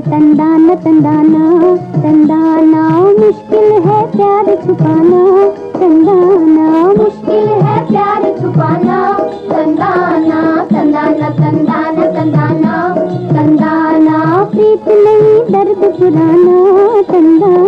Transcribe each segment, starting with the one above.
तंदाना तंदाना तंदाना। मुश्किल है प्यार छुपाना। नहीं दर्द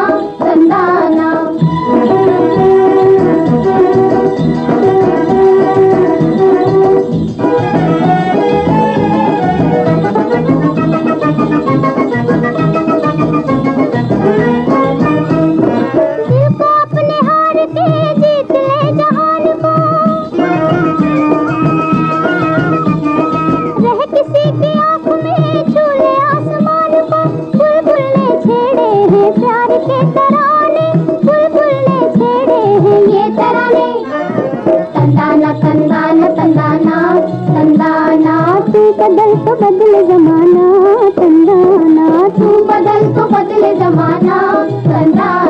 तो बदले जमाना तंदाना तू। बदल तो बदले जमाना तंदाना